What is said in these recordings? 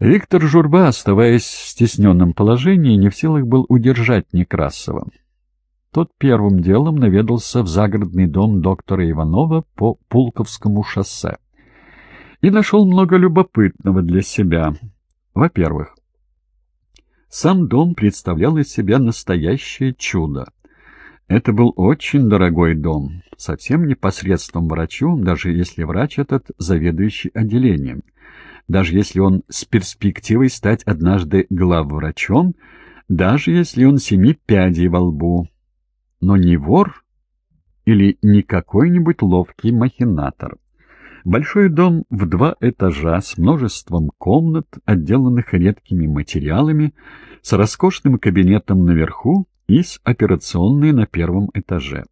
Виктор Журба, оставаясь в стесненном положении, не в силах был удержать Некрасова. Тот первым делом наведался в загородный дом доктора Иванова по Пулковскому шоссе и нашел много любопытного для себя. Во-первых, сам дом представлял из себя настоящее чудо. Это был очень дорогой дом, совсем не посредством врачу, даже если врач этот заведующий отделением. Даже если он с перспективой стать однажды главврачом, даже если он семи пядей во лбу. Но не вор или не какой-нибудь ловкий махинатор. Большой дом в два этажа с множеством комнат, отделанных редкими материалами, с роскошным кабинетом наверху и с операционной на первом этаже.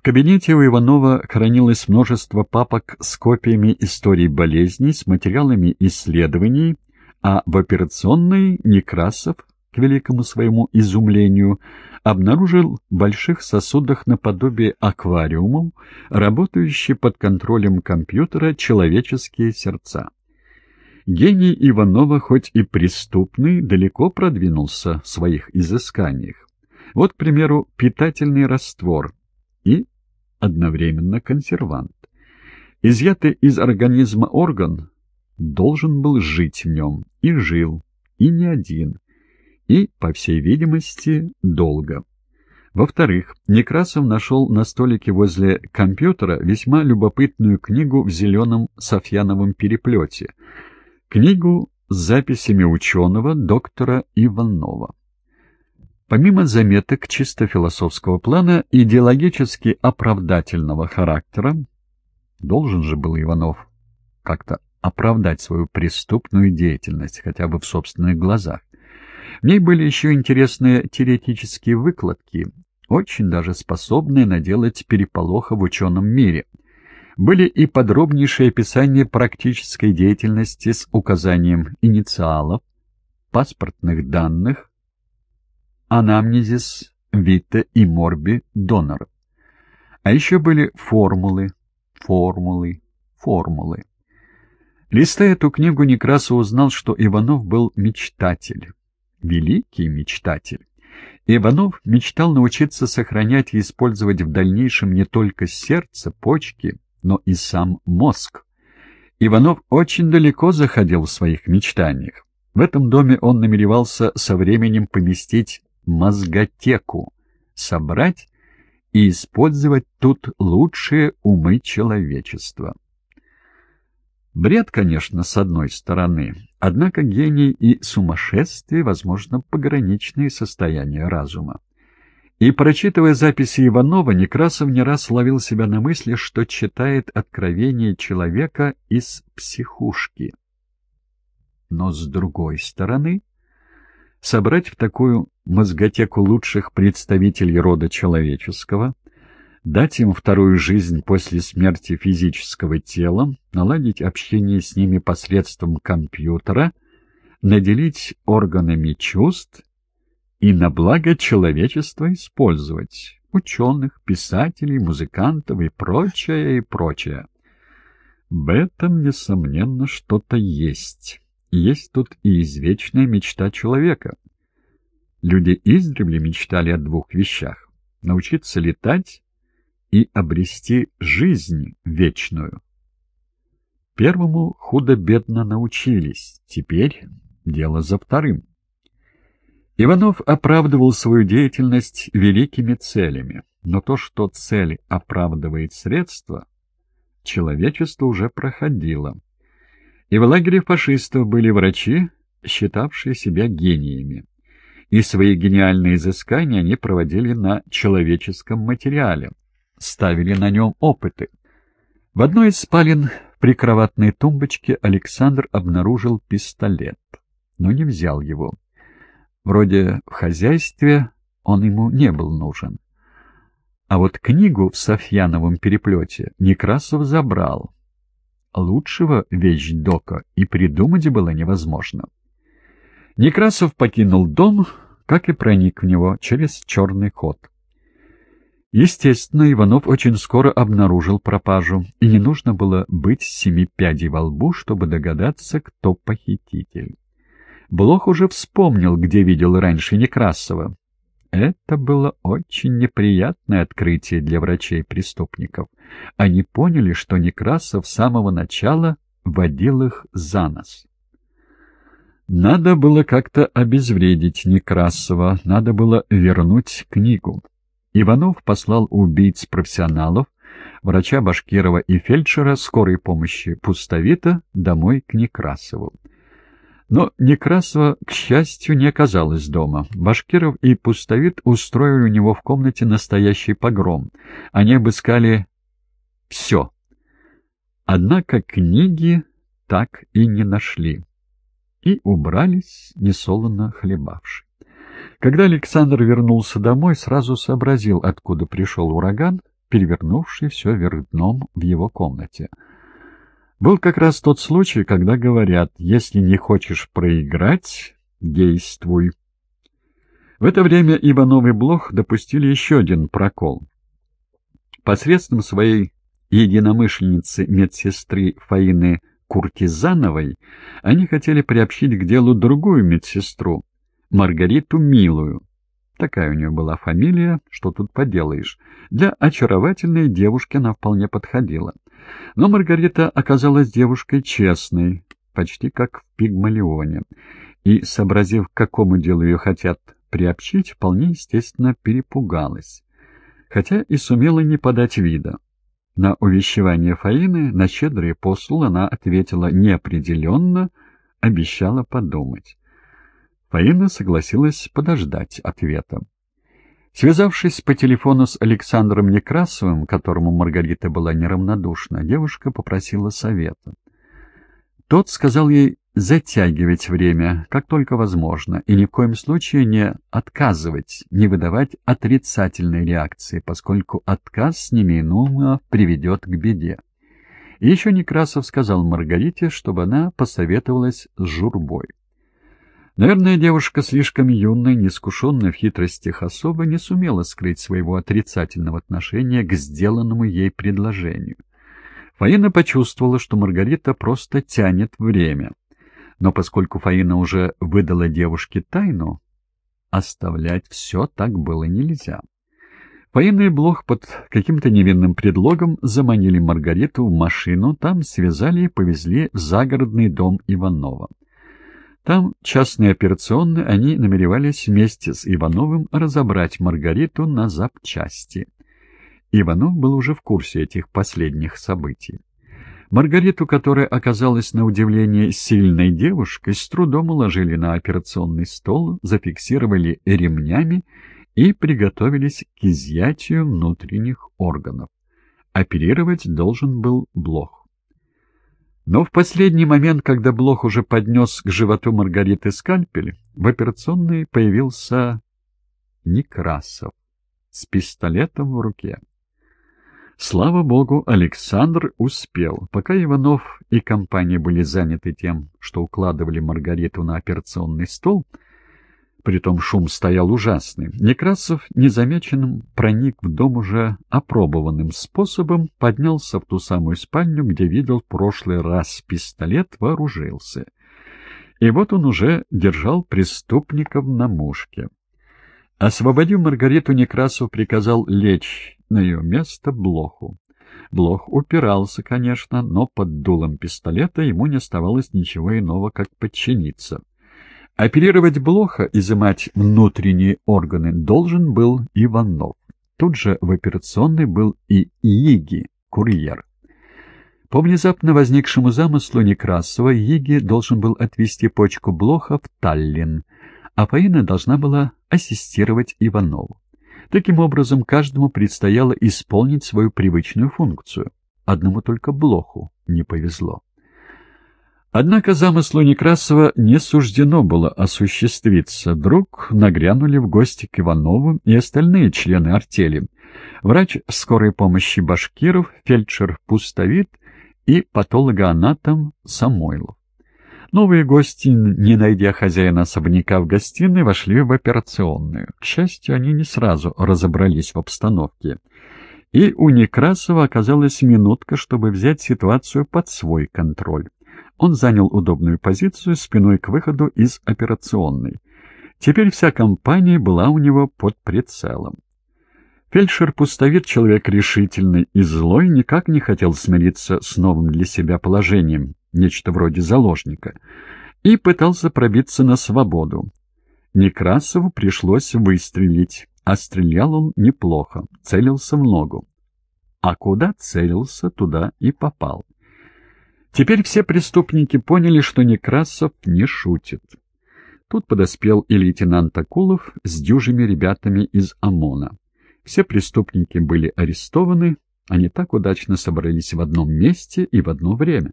В кабинете у Иванова хранилось множество папок с копиями историй болезней, с материалами исследований, а в операционной Некрасов, к великому своему изумлению, обнаружил в больших сосудах наподобие аквариумов, работающие под контролем компьютера человеческие сердца. Гений Иванова, хоть и преступный, далеко продвинулся в своих изысканиях. Вот, к примеру, питательный раствор одновременно консервант. Изъятый из организма орган должен был жить в нем, и жил, и не один, и, по всей видимости, долго. Во-вторых, Некрасов нашел на столике возле компьютера весьма любопытную книгу в зеленом софьяновом переплете. Книгу с записями ученого доктора Иванова. Помимо заметок чисто философского плана, идеологически оправдательного характера, должен же был Иванов как-то оправдать свою преступную деятельность, хотя бы в собственных глазах. В ней были еще интересные теоретические выкладки, очень даже способные наделать переполоха в ученом мире. Были и подробнейшие описания практической деятельности с указанием инициалов, паспортных данных, анамнезис, вита и морби доноров. А еще были формулы, формулы, формулы. Листая эту книгу, Некрасов узнал, что Иванов был мечтатель великий мечтатель. Иванов мечтал научиться сохранять и использовать в дальнейшем не только сердце, почки, но и сам мозг. Иванов очень далеко заходил в своих мечтаниях. В этом доме он намеревался со временем поместить мозготеку, собрать и использовать тут лучшие умы человечества. Бред, конечно, с одной стороны, однако гений и сумасшествие, возможно, пограничные состояния разума. И, прочитывая записи Иванова, Некрасов не раз ловил себя на мысли, что читает откровение человека из психушки. Но, с другой стороны, собрать в такую мозготеку лучших представителей рода человеческого — дать им вторую жизнь после смерти физического тела, наладить общение с ними посредством компьютера, наделить органами чувств и на благо человечества использовать ученых, писателей, музыкантов и прочее, и прочее. В этом, несомненно, что-то есть. Есть тут и извечная мечта человека. Люди издревле мечтали о двух вещах — научиться летать и обрести жизнь вечную. Первому худо-бедно научились, теперь дело за вторым. Иванов оправдывал свою деятельность великими целями, но то, что цель оправдывает средства, человечество уже проходило. И в лагере фашистов были врачи, считавшие себя гениями. И свои гениальные изыскания они проводили на человеческом материале, ставили на нем опыты. В одной из спален в прикроватной тумбочке Александр обнаружил пистолет, но не взял его. Вроде в хозяйстве он ему не был нужен. А вот книгу в Софьяновом переплете Некрасов забрал. Лучшего вещдока и придумать было невозможно. Некрасов покинул дом, как и проник в него через черный ход. Естественно, Иванов очень скоро обнаружил пропажу, и не нужно было быть семи пядей во лбу, чтобы догадаться, кто похититель. Блох уже вспомнил, где видел раньше Некрасова. Это было очень неприятное открытие для врачей-преступников. Они поняли, что Некрасов с самого начала водил их за нос. Надо было как-то обезвредить Некрасова, надо было вернуть книгу. Иванов послал убийц-профессионалов, врача Башкирова и фельдшера скорой помощи Пустовита домой к Некрасову. Но Некрасова, к счастью, не оказалось дома. Башкиров и Пустовит устроили у него в комнате настоящий погром. Они обыскали все. Однако книги так и не нашли. И убрались, несолоно хлебавши. Когда Александр вернулся домой, сразу сообразил, откуда пришел ураган, перевернувший все вверх дном в его комнате. Был как раз тот случай, когда говорят, если не хочешь проиграть, действуй. В это время Иванов и Блох допустили еще один прокол. Посредством своей единомышленницы медсестры Фаины Куртизановой они хотели приобщить к делу другую медсестру, Маргариту Милую. Такая у нее была фамилия, что тут поделаешь. Для очаровательной девушки она вполне подходила. Но Маргарита оказалась девушкой честной, почти как в Пигмалионе, и, сообразив, к какому делу ее хотят приобщить, вполне естественно перепугалась, хотя и сумела не подать вида. На увещевание Фаины, на щедрый посул она ответила неопределенно, обещала подумать. Фаина согласилась подождать ответа. Связавшись по телефону с Александром Некрасовым, которому Маргарита была неравнодушна, девушка попросила совета. Тот сказал ей затягивать время, как только возможно, и ни в коем случае не отказывать, не выдавать отрицательной реакции, поскольку отказ неминуемо приведет к беде. И еще Некрасов сказал Маргарите, чтобы она посоветовалась с журбой. Наверное, девушка слишком юная, неискушенная в хитростях особо, не сумела скрыть своего отрицательного отношения к сделанному ей предложению. Фаина почувствовала, что Маргарита просто тянет время. Но поскольку Фаина уже выдала девушке тайну, оставлять все так было нельзя. Фаина и Блох под каким-то невинным предлогом заманили Маргариту в машину, там связали и повезли в загородный дом Иванова. Там, частной операционной, они намеревались вместе с Ивановым разобрать Маргариту на запчасти. Иванов был уже в курсе этих последних событий. Маргариту, которая оказалась на удивление сильной девушкой, с трудом уложили на операционный стол, зафиксировали ремнями и приготовились к изъятию внутренних органов. Оперировать должен был Блох. Но в последний момент, когда Блох уже поднес к животу Маргариты скальпель, в операционной появился Некрасов с пистолетом в руке. Слава богу, Александр успел. Пока Иванов и компания были заняты тем, что укладывали Маргариту на операционный стол, Притом шум стоял ужасный. Некрасов незамеченным проник в дом уже опробованным способом, поднялся в ту самую спальню, где видел в прошлый раз пистолет, вооружился. И вот он уже держал преступников на мушке. Освободив Маргариту, Некрасов приказал лечь на ее место Блоху. Блох упирался, конечно, но под дулом пистолета ему не оставалось ничего иного, как подчиниться. Оперировать Блоха, изымать внутренние органы должен был Иванов. Тут же в операционной был и Иги, курьер. По внезапно возникшему замыслу Некрасова Иги должен был отвезти почку Блоха в Таллин, а Фаина должна была ассистировать Иванову. Таким образом, каждому предстояло исполнить свою привычную функцию. Одному только Блоху не повезло. Однако замыслу Некрасова не суждено было осуществиться. Вдруг нагрянули в гости к Иванову и остальные члены артели. Врач скорой помощи Башкиров, фельдшер Пустовит и патологоанатом Самойлов. Новые гости, не найдя хозяина особняка в гостиной, вошли в операционную. К счастью, они не сразу разобрались в обстановке. И у Некрасова оказалась минутка, чтобы взять ситуацию под свой контроль. Он занял удобную позицию спиной к выходу из операционной. Теперь вся компания была у него под прицелом. Фельдшер-пустовик, человек решительный и злой, никак не хотел смириться с новым для себя положением, нечто вроде заложника, и пытался пробиться на свободу. Некрасову пришлось выстрелить, а стрелял он неплохо, целился в ногу. А куда целился, туда и попал. Теперь все преступники поняли, что Некрасов не шутит. Тут подоспел и лейтенант Акулов с дюжими ребятами из ОМОНа. Все преступники были арестованы, они так удачно собрались в одном месте и в одно время.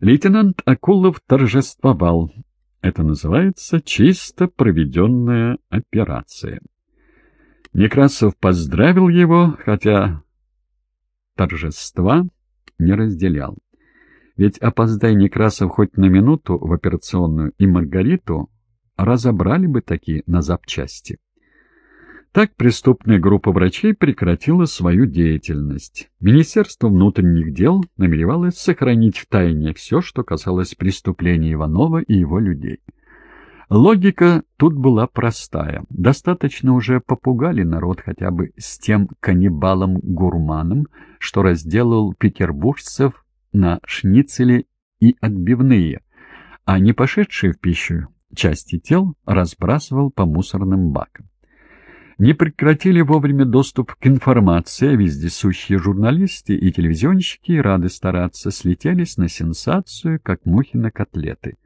Лейтенант Акулов торжествовал. Это называется чисто проведенная операция. Некрасов поздравил его, хотя торжества не разделял. Ведь опоздай Некрасов хоть на минуту в операционную и Маргариту, разобрали бы такие на запчасти. Так преступная группа врачей прекратила свою деятельность. Министерство внутренних дел намеревалось сохранить в тайне все, что касалось преступлений Иванова и его людей. Логика тут была простая. Достаточно уже попугали народ хотя бы с тем каннибалом-гурманом, что разделал петербуржцев на шницели и отбивные, а не пошедшие в пищу части тел разбрасывал по мусорным бакам. Не прекратили вовремя доступ к информации, вездесущие журналисты и телевизионщики, рады стараться, слетелись на сенсацию, как мухи на котлеты.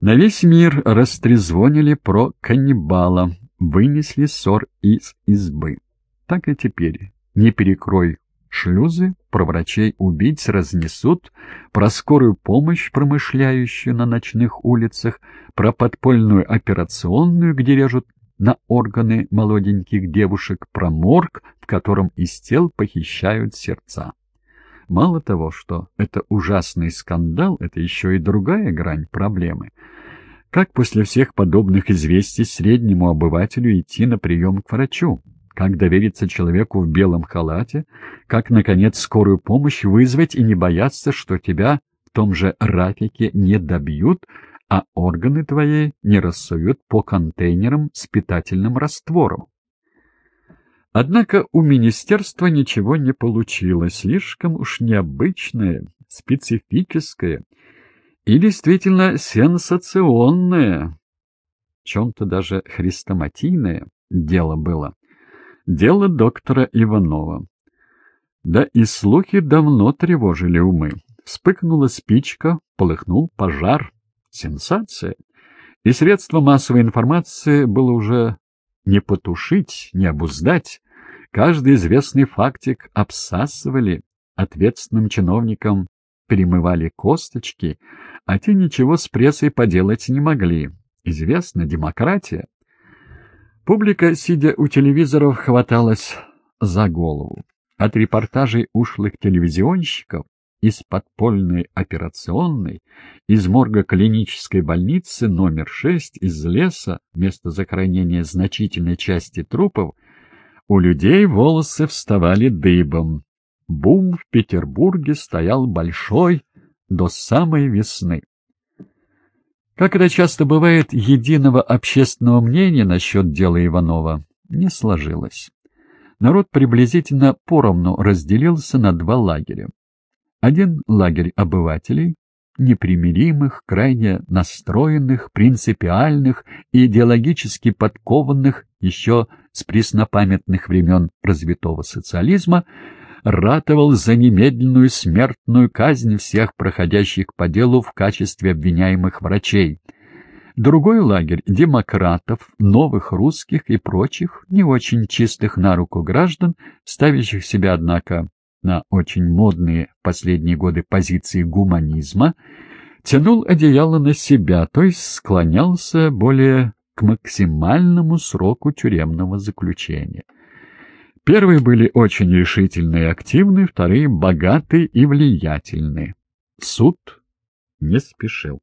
На весь мир растрезвонили про каннибала, вынесли ссор из избы. Так и теперь. Не перекрой шлюзы, про врачей-убийц разнесут, про скорую помощь, промышляющую на ночных улицах, про подпольную операционную, где режут на органы молоденьких девушек, про морг, в котором из тел похищают сердца. Мало того, что это ужасный скандал, это еще и другая грань проблемы. Как после всех подобных известий среднему обывателю идти на прием к врачу? Как довериться человеку в белом халате? Как, наконец, скорую помощь вызвать и не бояться, что тебя в том же Рафике не добьют, а органы твои не рассуют по контейнерам с питательным раствором? Однако у министерства ничего не получилось, слишком уж необычное, специфическое и действительно сенсационное, чем-то даже хрестоматийное дело было. Дело доктора Иванова. Да и слухи давно тревожили умы. Вспыхнула спичка, полыхнул пожар. Сенсация. И средства массовой информации было уже не потушить, не обуздать. Каждый известный фактик обсасывали, ответственным чиновникам перемывали косточки, а те ничего с прессой поделать не могли. Известна демократия. Публика, сидя у телевизоров, хваталась за голову. От репортажей ушлых телевизионщиков из подпольной операционной, из морга клинической больницы номер 6, из леса, место захоронения значительной части трупов, у людей волосы вставали дыбом. Бум в Петербурге стоял большой до самой весны. Как это часто бывает, единого общественного мнения насчет дела Иванова не сложилось. Народ приблизительно поровну разделился на два лагеря. Один лагерь обывателей, непримиримых, крайне настроенных, принципиальных и идеологически подкованных еще с преснопамятных времен развитого социализма, ратовал за немедленную смертную казнь всех проходящих по делу в качестве обвиняемых врачей. Другой лагерь демократов, новых русских и прочих, не очень чистых на руку граждан, ставящих себя, однако, на очень модные последние годы позиции гуманизма, тянул одеяло на себя, то есть склонялся более к максимальному сроку тюремного заключения. Первые были очень решительны и активны, вторые — богаты и влиятельны. Суд не спешил.